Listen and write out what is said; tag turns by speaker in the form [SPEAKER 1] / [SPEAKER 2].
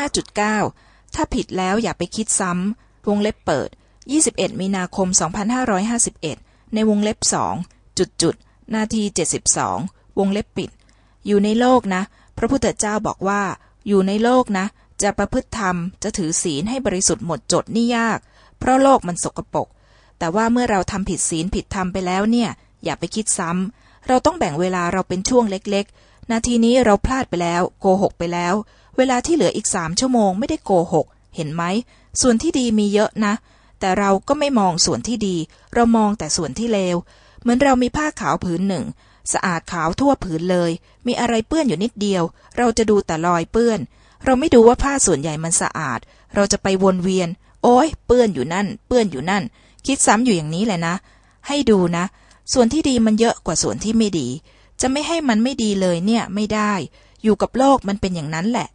[SPEAKER 1] 5.9 ถ้าผิดแล้วอย่าไปคิดซ้ำ วงเล็บเปิด 21 มีนาคม 2551 ในวงเล็บสองจุดจุดนาที 72 วงเล็บปิด อยู่ในโลกนะ พระพุทธเจ้าบอกว่า อยู่ในโลกนะ จะประพฤติธรรม จะถือศีลให้บริสุทธิ์หมดจดนี่ยาก เพราะโลกมันสกปรก แต่ว่าเมื่อเราทำผิดศีลผิดธรรมไปแล้วเนี่ย อย่าไปคิดซ้ำ เราต้องแบ่งเวลาเราเป็นช่วงเล็กๆ นาทีนี้เราพลาดไปแล้ว โกหกไปแล้ว เวลาที่เหลืออีกสามชั่วโมงไม่ได้โกหก เห็นไหม ส่วนที่ดีมีเยอะนะ แต่เราก็ไม่มองส่วนที่ดี เรามองแต่ส่วนที่เลว เหมือนเรามีผ้าขาวผืนหนึ่ง สะอาดขาวทั่วผืนเลย มีอะไรเปื้อนอยู่นิดเดียว เราจะดูแต่รอยเปื้อน เราไม่ดูว่าผ้าส่วนใหญ่มันสะอาด เราจะไปวนเวียน โอ้ยเปื้อนอยู่นั่น เปื้อนอยู่นั่น คิดซ้ำอยู่อย่างนี้แหละนะ ให้ดูนะ ส่วนที่ดีมันเยอะกว่าส่วนที่ไม่ดี จะไม่ให้มันไม่ดีเลยเนี่ยไม่ได้ อยู่กับโลกมันเป็นอย่างนั้นแหละ